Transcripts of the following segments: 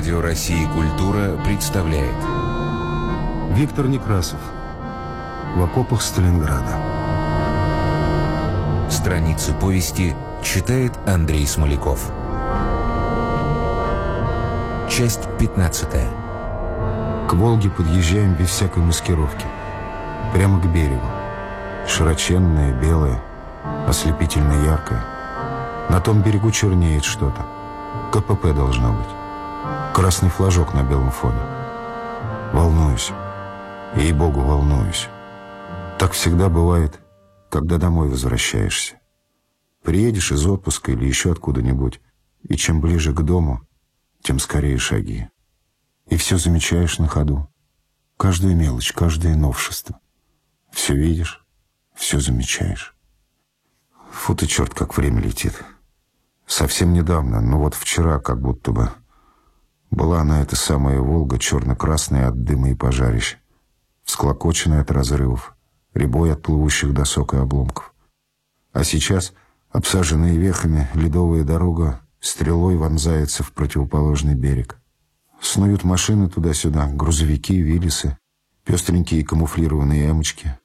Радио России «Культура» представляет. Виктор Некрасов. В окопах Сталинграда Страницы повести читает Андрей Смоляков. Часть 15 К Волге подъезжаем без всякой маскировки. Прямо к берегу. Широченное, белое, ослепительно яркое. На том берегу чернеет что-то. КПП должно быть Красный флажок на белом фоне. Волнуюсь. Ей-богу, волнуюсь. Так всегда бывает, когда домой возвращаешься. Приедешь из отпуска или еще откуда-нибудь, и чем ближе к дому, тем скорее шаги. И все замечаешь на ходу. Каждую мелочь, каждое новшество. Все видишь, все замечаешь. Фу ты, черт, как время летит. Совсем недавно, ну вот вчера, как будто бы... Была она, эта самая «Волга», черно-красная от дыма и пожарищ, всклокоченная от разрывов, рябой от плывущих досок и обломков. А сейчас, обсаженная вехами, ледовая дорога стрелой вонзается в противоположный берег. Снуют машины туда-сюда, грузовики, виллисы, пестренькие камуфлированные эмочки.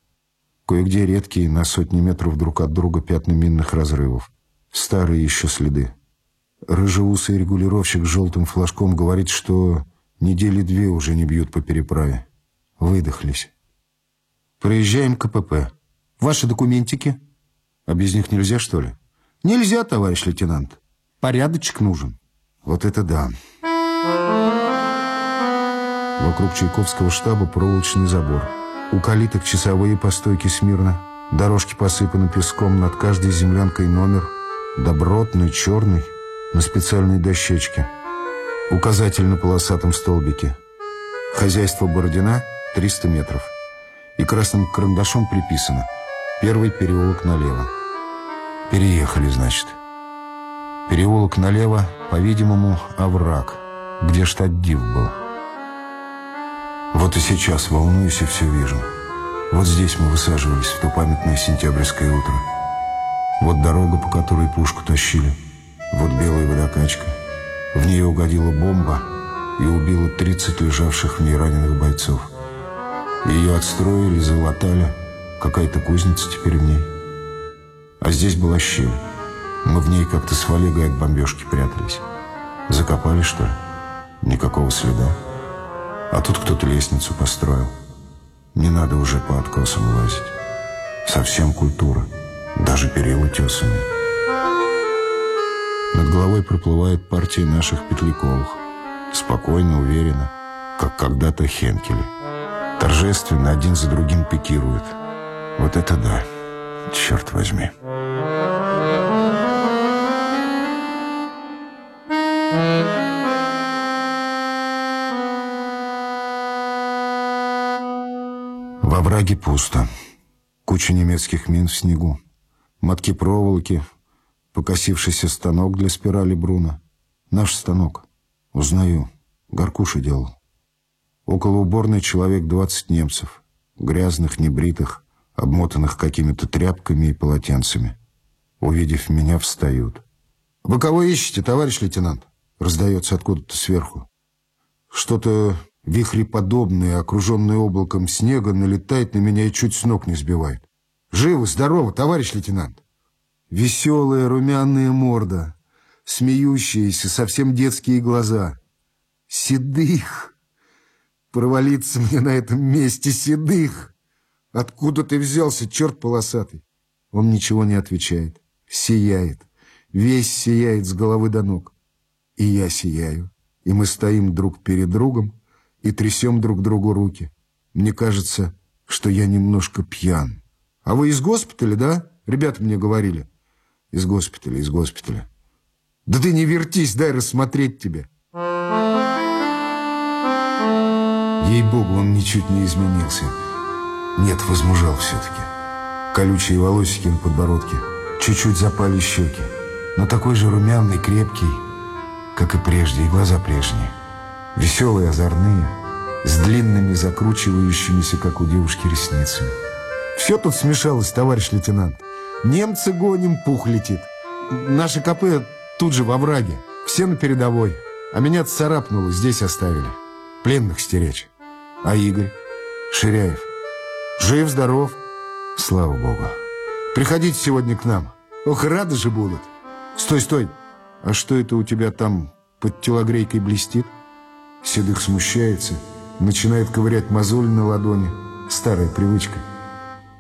Кое-где редкие, на сотни метров друг от друга пятна минных разрывов. Старые еще следы. Рыжеусый регулировщик с желтым флажком говорит, что недели две уже не бьют по переправе. Выдохлись. Проезжаем КПП. Ваши документики? А без них нельзя, что ли? Нельзя, товарищ лейтенант. Порядочек нужен. Вот это да. Вокруг Чайковского штаба проволочный забор. У калиток часовые по смирно. Дорожки посыпаны песком, над каждой землянкой номер. Добротный, черный, на специальной дощечке. Указатель на полосатом столбике. Хозяйство Бородина 300 метров. И красным карандашом приписано «Первый переулок налево». Переехали, значит. Переулок налево, по-видимому, овраг, где штат Див был. Вот и сейчас волнуюсь и все вижу. Вот здесь мы высаживались в то памятное сентябрьское утро. Вот дорога, по которой пушку тащили – вот белая водокачка. В нее угодила бомба и убила 30 лежавших в ней раненых бойцов. Ее отстроили, залатали. Какая-то кузница теперь в ней. А здесь была щель. Мы в ней как-то с Валегой от бомбежки прятались. Закопали, что ли? Никакого следа. А тут кто-то лестницу построил. Не надо уже по откосам лазить. Совсем культура. Даже перила тесанные. Над головой проплывает партия наших Петляковых. Спокойно, уверенно, как когда-то Хенкели. Торжественно один за другим пикируют. Вот это да, черт возьми. Во враге пусто. Куча немецких мин в снегу. Мотки проволоки, Покосившийся станок для спирали Бруно. Наш станок. Узнаю. Горкуша делал. Около уборной человек двадцать немцев. Грязных, небритых, обмотанных какими-то тряпками и полотенцами. Увидев меня, встают. «Вы кого ищете, товарищ лейтенант?» Раздается откуда-то сверху. Что-то вихреподобное, окруженное облаком снега, налетает на меня и чуть с ног не сбивает. «Живы, здорово, товарищ лейтенант!» Веселая румяная морда, смеющиеся, совсем детские глаза. Седых! Провалиться мне на этом месте, седых! Откуда ты взялся, черт полосатый? Он ничего не отвечает, сияет, весь сияет с головы до ног. И я сияю, и мы стоим друг перед другом и трясем друг другу руки. Мне кажется, что я немножко пьян. А вы из госпиталя, да? Ребята мне говорили. Из госпиталя, из госпиталя. Да ты не вертись, дай рассмотреть тебя. Ей-богу, он ничуть не изменился. Нет, возмужал все-таки. Колючие волосики на подбородке, чуть-чуть запали щеки. Но такой же румяный, крепкий, как и прежде, и глаза прежние. Веселые, озорные, с длинными, закручивающимися, как у девушки, ресницами. Все тут смешалось, товарищ лейтенант. Немцы гоним, пух летит. Наши КП тут же во враге. Все на передовой. А меня царапнуло, здесь оставили. Пленных стеречь. А Игорь? Ширяев? Жив-здоров? Слава Богу. Приходите сегодня к нам. Ох, рады же будут. Стой, стой. А что это у тебя там под телогрейкой блестит? Седых смущается, начинает ковырять мозоль на ладони. Старая привычка.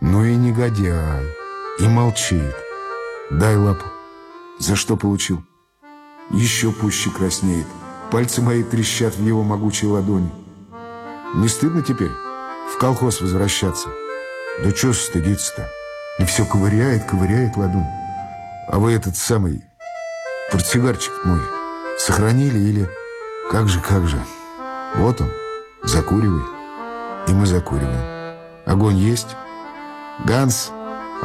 Ну и негодяй. И молчит. Дай лапу. За что получил? Еще пуще краснеет. Пальцы мои трещат в его могучей ладони. Не стыдно теперь в колхоз возвращаться? Да что стыдиться-то? И все ковыряет, ковыряет ладонь. А вы этот самый портсигарчик мой сохранили или... Как же, как же. Вот он, закуривай. И мы закуриваем. Огонь есть? Ганс,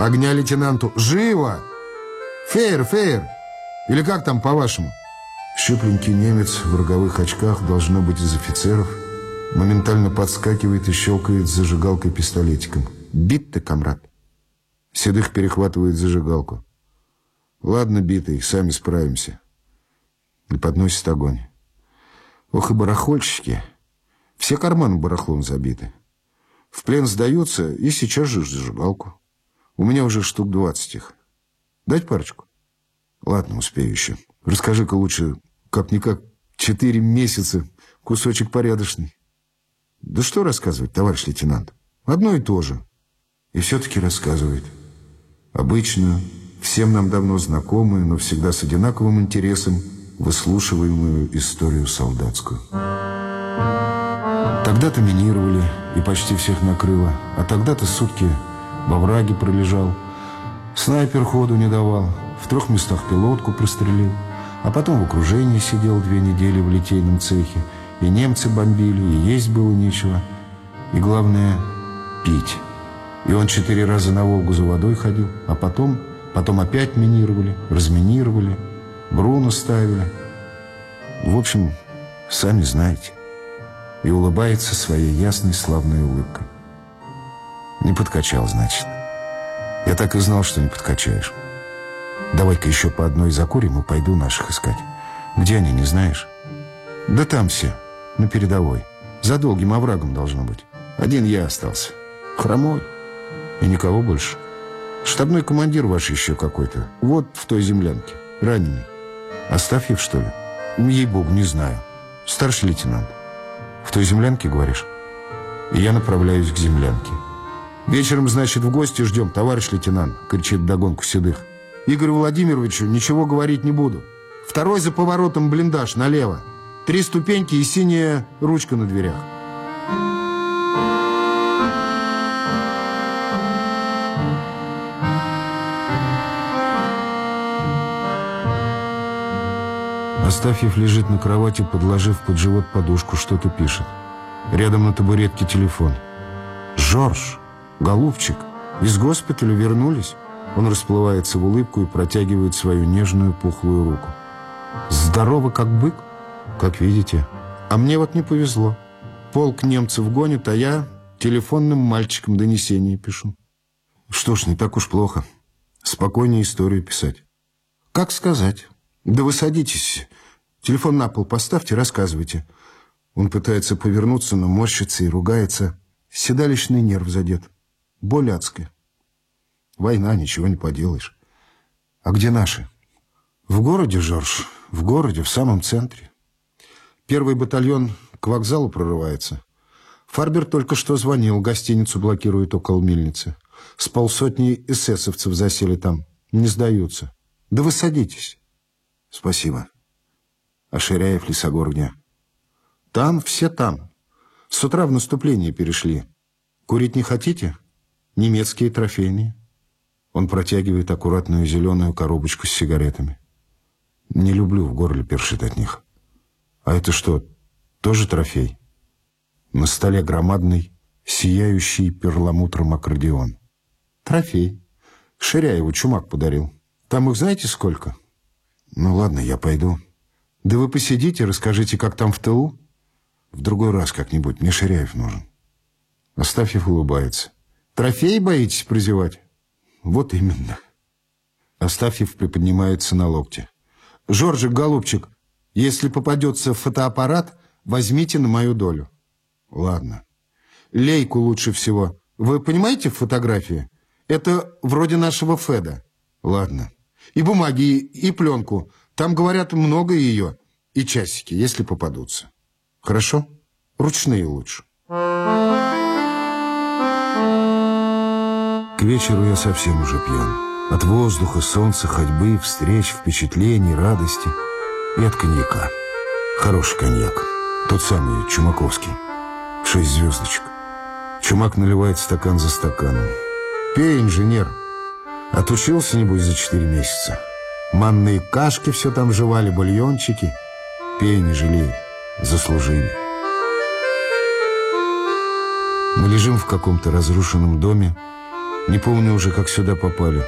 огня лейтенанту. Живо! Фейер, фейер! Или как там по-вашему? Щупленький немец в роговых очках, должно быть из офицеров, моментально подскакивает и щелкает зажигалкой пистолетиком. Бит ты, комрад. Седых перехватывает зажигалку. Ладно, битый, сами справимся. И подносит огонь. Ох и барахольщики. Все карманы барахлом забиты. В плен сдаются и сейчас же зажигалку. У меня уже штук двадцать их. Дать парочку? Ладно, успею еще. Расскажи-ка лучше, как-никак, четыре месяца, кусочек порядочный. Да что рассказывать, товарищ лейтенант? Одно и то же. И все-таки рассказывает. Обычную, всем нам давно знакомую, но всегда с одинаковым интересом выслушиваемую историю солдатскую. Тогда-то минировали и почти всех накрыло, а тогда-то сутки во враге пролежал. Снайпер ходу не давал, в трех местах пилотку прострелил, а потом в окружении сидел две недели в литейном цехе, и немцы бомбили, и есть было нечего, и главное — пить. И он четыре раза на Волгу за водой ходил, а потом, потом опять минировали, разминировали, Бруно ставили. В общем, сами знаете. И улыбается своей ясной славной улыбкой. Не подкачал, значит. Я так и знал, что не подкачаешь. Давай-ка еще по одной закурим и пойду наших искать. Где они, не знаешь? Да там все, на передовой. За долгим оврагом должно быть. Один я остался. Хромой. И никого больше. Штабной командир ваш еще какой-то. Вот в той землянке. Раненый. Астафьев, что ли? Ей-богу, не знаю. Старший лейтенант. В той землянке, говоришь? И я направляюсь к землянке. Вечером, значит, в гости ждем, товарищ лейтенант, кричит догонку седых. Игорю Владимировичу ничего говорить не буду. Второй за поворотом блиндаж налево. Три ступеньки и синяя ручка на дверях. Астафьев лежит на кровати, подложив под живот подушку, что-то пишет. Рядом на табуретке телефон. «Жорж, голубчик, из госпиталя вернулись?» Он расплывается в улыбку и протягивает свою нежную пухлую руку. «Здорово, как бык?» «Как видите. А мне вот не повезло. Полк немцев гонит, а я телефонным мальчиком донесение пишу». «Что ж, не так уж плохо. Спокойнее историю писать». «Как сказать?» «Да вы садитесь. Телефон на пол поставьте, рассказывайте». Он пытается повернуться, но морщится и ругается. Седалищный нерв задет. Боль адская. Война, ничего не поделаешь. А где наши? В городе, Жорж, в городе, в самом центре. Первый батальон к вокзалу прорывается. Фарбер только что звонил, гостиницу блокируют около мельницы. С полсотни эсэсовцев засели там, не сдаются. Да вы садитесь. Спасибо. А Ширяев, Лесогор где? Там, все там. С утра в наступление перешли. Курить не хотите? Немецкие трофейные. Он протягивает аккуратную зеленую коробочку с сигаретами. Не люблю, в горле першит от них. А это что, тоже трофей? На столе громадный, сияющий перламутром аккордеон. Трофей. Ширяеву чумак подарил. Там их знаете сколько? Ну ладно, я пойду. Да вы посидите, расскажите, как там в ТУ. В другой раз как-нибудь, мне Ширяев нужен. Астафьев улыбается. Трофей боитесь прозевать? Вот именно. Астафьев приподнимается на локте. Жоржик, голубчик, Если попадется фотоаппарат, возьмите на мою долю. Ладно. Лейку лучше всего. Вы понимаете фотографии? Это вроде нашего Феда. Ладно. И бумаги, и пленку. Там, говорят, много ее. И часики, если попадутся. Хорошо? Ручные лучше. К вечеру я совсем уже пьян. От воздуха, солнца, ходьбы, встреч, впечатлений, радости и от коньяка. Хороший коньяк. Тот самый, Чумаковский. Шесть звездочек. Чумак наливает стакан за стаканом. Пей, инженер. Отучился, небось, за четыре месяца. Манные кашки все там жевали, бульончики. Пей, не жалей. Заслужили. Мы лежим в каком-то разрушенном доме. Не помню уже, как сюда попали.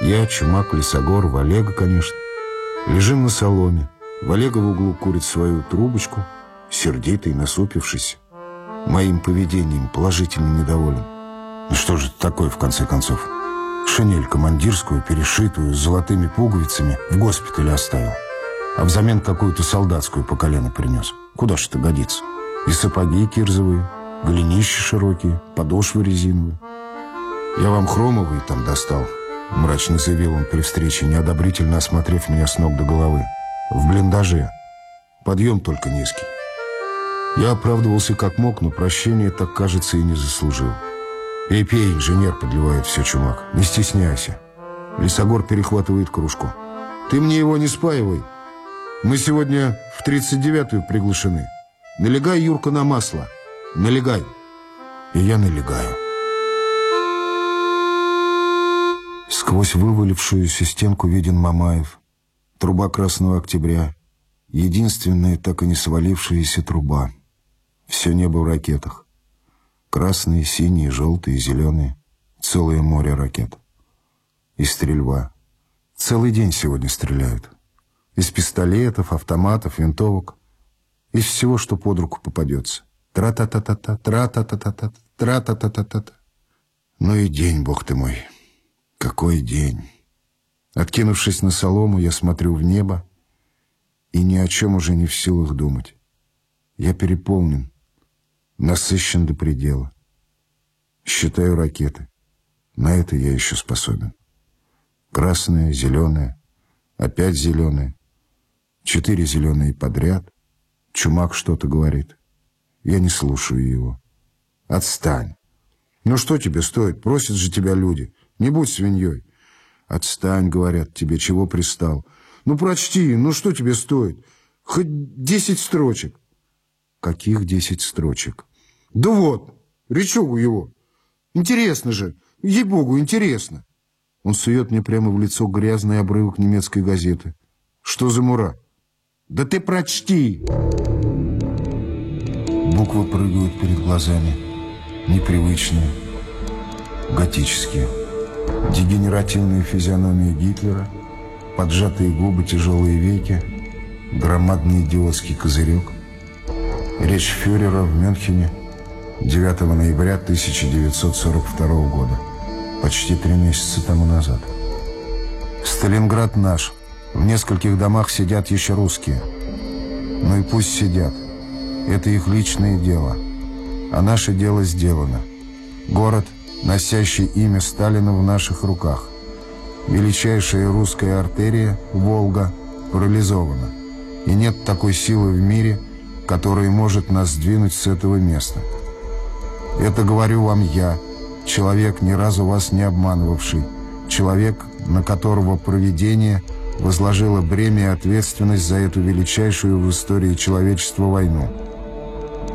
Я, Чумак, Лесогор, Валега, конечно. Лежим на соломе. Валега в углу курит свою трубочку, сердитый, насупившись. Моим поведением положительно недоволен. Ну что же это такое, в конце концов? Шинель командирскую, перешитую, с золотыми пуговицами, в госпитале оставил. А взамен какую-то солдатскую по колено принес. Куда ж это годится? И сапоги кирзовые, голенища широкие, подошвы резиновые. Я вам хромовые там достал, мрачно заявил он при встрече, неодобрительно осмотрев меня с ног до головы. В блиндаже. Подъем только низкий. Я оправдывался как мог, но прощения так, кажется, и не заслужил. «Пей, пей, инженер!» — подливает все чумак. «Не стесняйся!» Лесогор перехватывает кружку. «Ты мне его не спаивай! Мы сегодня в 39-ю приглашены. Налегай, Юрка, на масло! Налегай!» И я налегаю. Сквозь вывалившуюся стенку виден Мамаев. Труба Красного Октября. Единственная так и не свалившаяся труба. Все небо в ракетах. Красные, синие, желтые, зеленые. Целое море ракет. И стрельба. Целый день сегодня стреляют. Из пистолетов, автоматов, винтовок. Из всего, что под руку попадется. Тра-та-та-та-та, тра-та-та-та-та, тра-та-та-та-та. Ну и день, бог ты мой. Какой день. Откинувшись на солому, я смотрю в небо и ни о чем уже не в силах думать. Я переполнен насыщен до предела. Считаю ракеты. На это я еще способен. Красная, зеленая, опять зеленая. Четыре зеленые подряд. Чумак что-то говорит. Я не слушаю его. Отстань. Ну что тебе стоит? Просят же тебя люди. Не будь свиньей. Отстань, говорят тебе, чего пристал. Ну прочти, ну что тебе стоит? Хоть десять строчек. Каких десять строчек? Да вот, речогу его. Интересно же, ей-богу, интересно. Он сует мне прямо в лицо грязный обрывок немецкой газеты. Что за мура? Да ты прочти! Буквы прыгают перед глазами. Непривычные, готические. Дегенеративная физиономия Гитлера, поджатые губы, тяжелые веки, громадный идиотский козырек. Речь фюрера в Мюнхене 9 ноября 1942 года, почти три месяца тому назад. Сталинград наш. В нескольких домах сидят еще русские. Ну и пусть сидят. Это их личное дело. А наше дело сделано. Город, носящий имя Сталина в наших руках. Величайшая русская артерия, Волга, парализована. И нет такой силы в мире, который может нас сдвинуть с этого места. Это говорю вам я, человек, ни разу вас не обманывавший, человек, на которого провидение возложило бремя и ответственность за эту величайшую в истории человечества войну.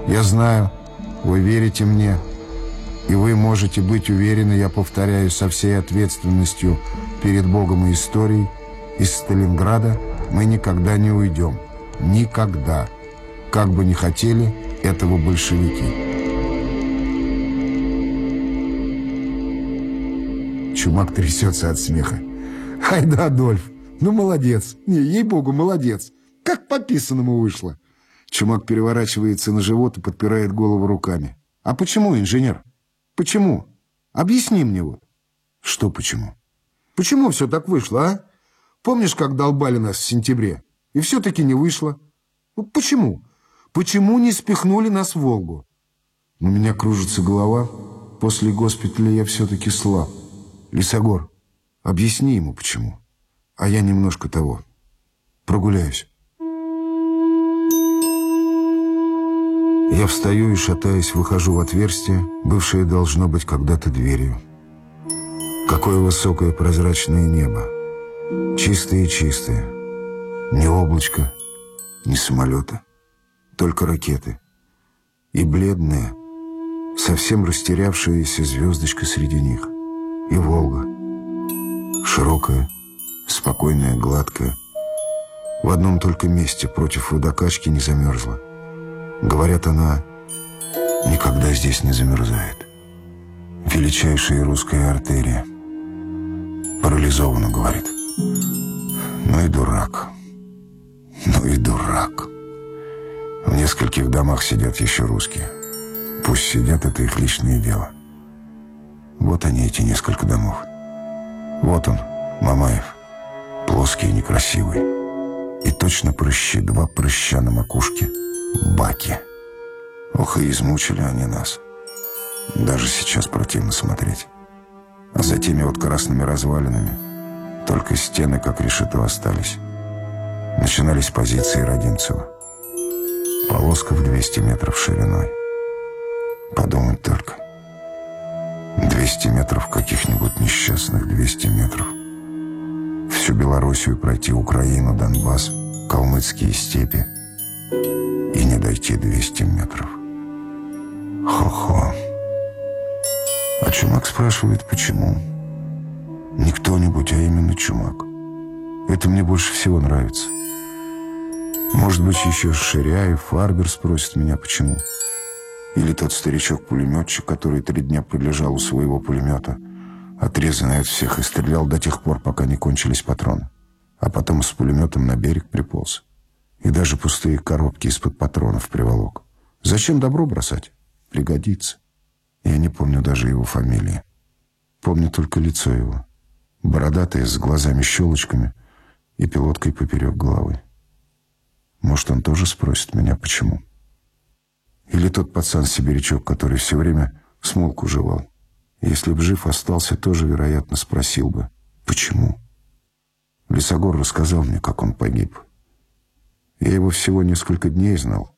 Я знаю, вы верите мне, и вы можете быть уверены, я повторяю, со всей ответственностью перед Богом и историей, из Сталинграда мы никогда не уйдем. Никогда как бы ни хотели этого большевики. Чумак трясется от смеха. Ай да, Адольф, ну молодец. Не, ей-богу, молодец. Как по писанному вышло. Чумак переворачивается на живот и подпирает голову руками. А почему, инженер? Почему? Объясни мне вот. Что почему? Почему все так вышло, а? Помнишь, как долбали нас в сентябре? И все-таки не вышло. Ну, почему? Почему не спихнули нас в Волгу? У меня кружится голова. После госпиталя я все-таки слаб. Лисогор, объясни ему, почему. А я немножко того. Прогуляюсь. Я встаю и, шатаясь, выхожу в отверстие, бывшее должно быть когда-то дверью. Какое высокое прозрачное небо. Чистое-чистое. Ни облачко, ни самолета. Только ракеты. И бледная, совсем растерявшаяся звездочка среди них. И Волга. Широкая, спокойная, гладкая. В одном только месте против водокачки не замерзла. Говорят, она никогда здесь не замерзает. Величайшая русская артерия. Парализована, говорит. Ну и дурак. Ну и дурак. В нескольких домах сидят еще русские. Пусть сидят, это их личное дело. Вот они, эти несколько домов. Вот он, Мамаев. Плоский и некрасивый. И точно прыщи, два прыща на макушке. Баки. Ох, и измучили они нас. Даже сейчас противно смотреть. А за теми вот красными развалинами только стены, как решето, остались. Начинались позиции Родинцева. Полоска в 200 метров шириной. Подумать только. 200 метров каких-нибудь несчастных 200 метров. Всю Белоруссию пройти, Украину, Донбасс, калмыцкие степи и не дойти 200 метров. Хо-хо. А Чумак спрашивает, почему? Не кто-нибудь, а именно Чумак. Это мне больше всего нравится. Может быть, еще Ширяев, Фарбер спросит меня, почему. Или тот старичок-пулеметчик, который три дня пролежал у своего пулемета, отрезанный от всех, и стрелял до тех пор, пока не кончились патроны. А потом с пулеметом на берег приполз. И даже пустые коробки из-под патронов приволок. Зачем добро бросать? Пригодится. Я не помню даже его фамилии. Помню только лицо его. Бородатое, с глазами-щелочками и пилоткой поперек головы. Может, он тоже спросит меня, почему? Или тот пацан-сибирячок, который все время смолку жевал. Если б жив остался, тоже, вероятно, спросил бы, почему? Лесогор рассказал мне, как он погиб. Я его всего несколько дней знал.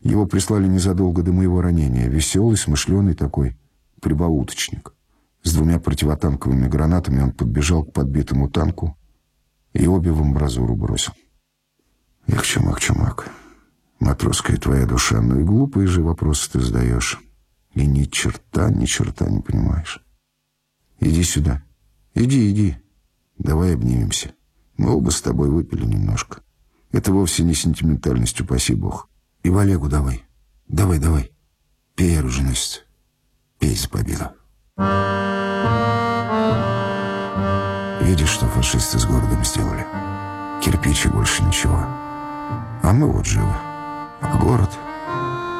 Его прислали незадолго до моего ранения. Веселый, смышленый такой прибауточник. С двумя противотанковыми гранатами он подбежал к подбитому танку и обе в амбразуру бросил. Эх, чумак, чумак, матросская твоя душа, ну и глупые же вопросы ты задаешь. И ни черта, ни черта не понимаешь. Иди сюда. Иди, иди. Давай обнимемся. Мы оба с тобой выпили немножко. Это вовсе не сентиментальность, упаси бог. И в Олегу давай. Давай, давай. Пей, оруженосец. Пей за победу. Видишь, что фашисты с городом сделали? Кирпичи больше ничего. А мы вот живы. А город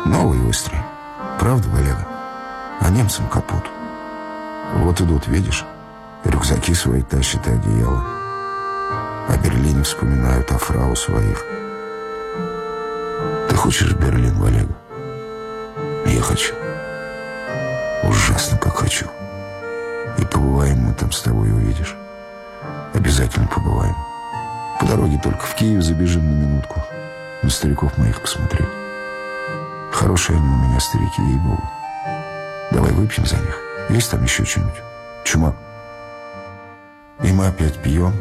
новый выстрой. Правда, Валера? А немцам капут. Вот идут, видишь? Рюкзаки свои тащат и одеяло. О Берлине вспоминают, о фрау своих. Ты хочешь в Берлин, Валега? Я хочу. Ужасно, как хочу. И побываем мы там с тобой, увидишь. Обязательно побываем. По дороге только в Киев забежим на минутку. На стариков моих посмотреть. Хорошие они у меня, старики, ей-богу. Давай выпьем за них. Есть там еще что-нибудь? Чумак. И мы опять пьем.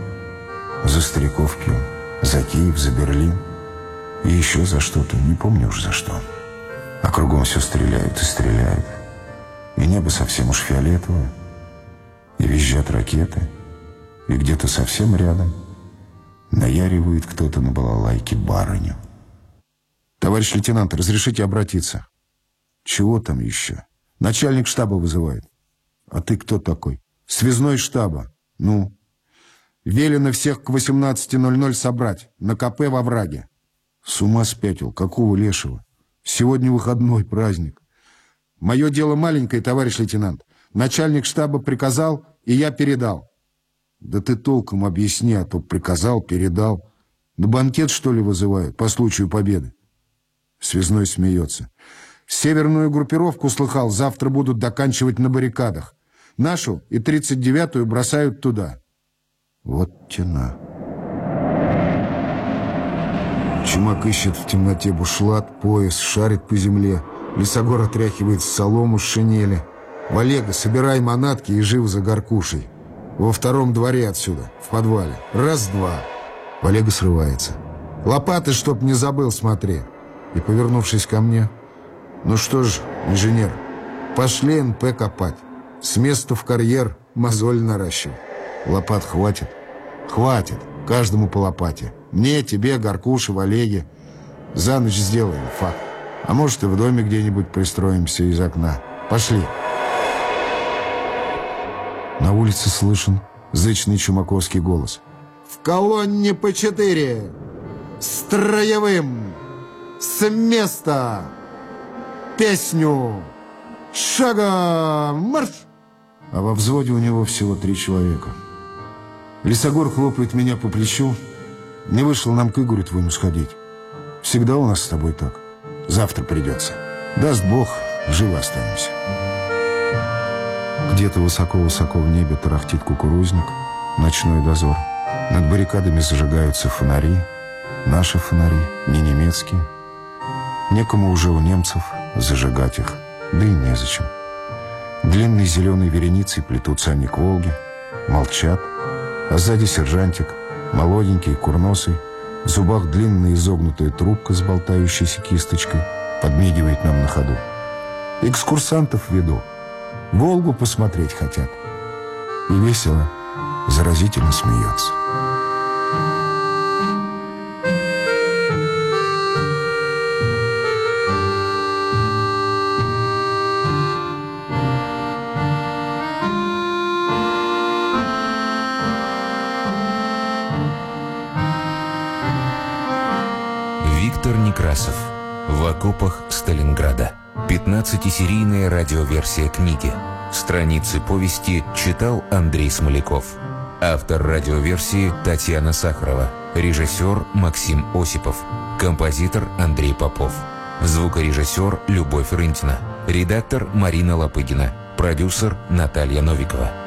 За стариков пьем. За Киев, за Берлин. И еще за что-то. Не помню уже за что. А кругом все стреляют и стреляют. И небо совсем уж фиолетовое. И визжат ракеты. И где-то совсем рядом наяривает кто-то на балалайке барыню. «Товарищ лейтенант, разрешите обратиться?» «Чего там еще?» «Начальник штаба вызывает». «А ты кто такой?» «Связной штаба». «Ну?» «Велено всех к 18.00 собрать. На КП во враге». «С ума спятил. Какого лешего? Сегодня выходной праздник». «Мое дело маленькое, товарищ лейтенант. Начальник штаба приказал, и я передал». «Да ты толком объясни, а то приказал, передал. На банкет, что ли, вызывают по случаю победы? Связной смеется. Северную группировку слыхал, завтра будут доканчивать на баррикадах. Нашу и 39-ю бросают туда. Вот тена. Чумак ищет в темноте бушлат, пояс, шарит по земле. Лесогор отряхивает солому с шинели. Валега, собирай манатки и жив за горкушей. Во втором дворе отсюда, в подвале. Раз-два. Валега срывается. Лопаты, чтоб не забыл, смотри. И, повернувшись ко мне, ну что ж, инженер, пошли НП копать. С места в карьер мозоль наращивай. Лопат хватит? Хватит. Каждому по лопате. Мне, тебе, Горкуше, Валеге. За ночь сделаем, факт. А может, и в доме где-нибудь пристроимся из окна. Пошли. На улице слышен зычный чумаковский голос. «В колонне по четыре! Строевым! С места! Песню! Шагом марш!» А во взводе у него всего три человека. Лесогор хлопает меня по плечу. Не вышел нам к Игорю твоему сходить. Всегда у нас с тобой так. Завтра придется. Даст Бог, живо останемся. Где-то высоко-высоко в небе тарахтит кукурузник, ночной дозор. Над баррикадами зажигаются фонари, наши фонари, не немецкие. Некому уже у немцев зажигать их, да и незачем. Длинной зеленой вереницей плетутся они к Волге, молчат, а сзади сержантик, молоденький, курносый, в зубах длинная изогнутая трубка с болтающейся кисточкой, подмигивает нам на ходу. Экскурсантов веду. Волгу посмотреть хотят. И весело, заразительно смеется. Окопах Сталинграда. 15-серийная радиоверсия книги. Страницы повести читал Андрей Смоляков. Автор радиоверсии Татьяна Сахарова. Режиссер Максим Осипов. Композитор Андрей Попов. Звукорежиссер Любовь Рынтина. Редактор Марина Лопыгина. Продюсер Наталья Новикова.